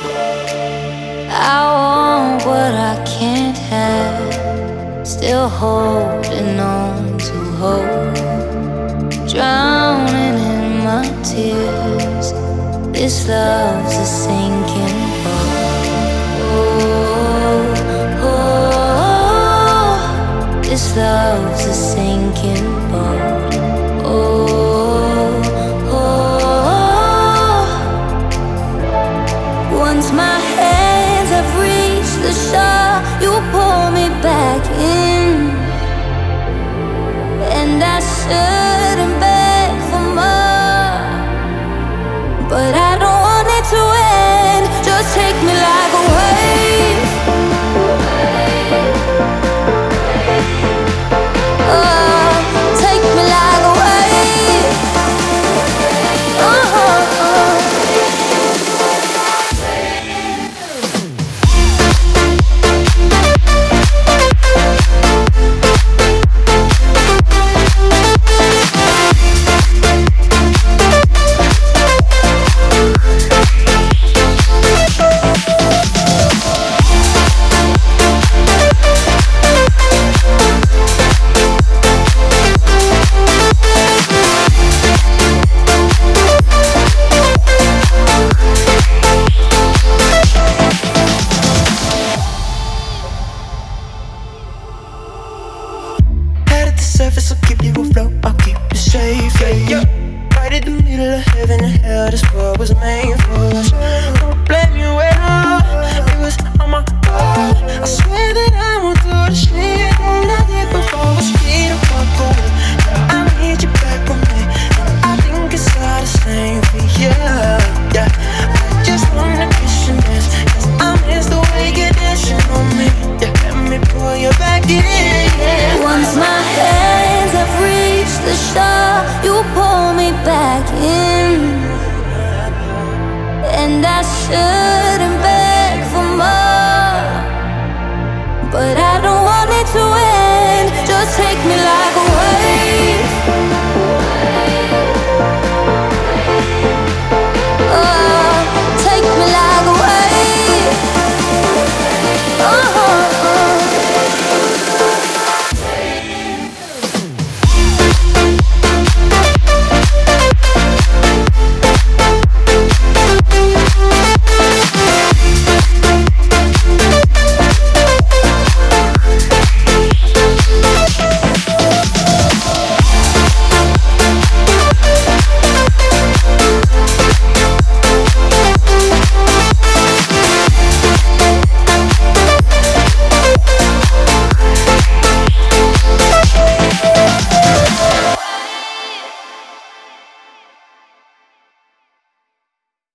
I want what I can't have. Still holding on to hope. Drowning in my tears. This love's a sinking boat. Once my hands have reached the shore, you pull me back in, surface, will keep you afloat, I'll keep you safe. Yeah, yeah. Right in the middle of heaven and hell, this world was made for us. the shore, you pull me back in. And I shouldn't beg for more, but I don't want it to end. Just take me like.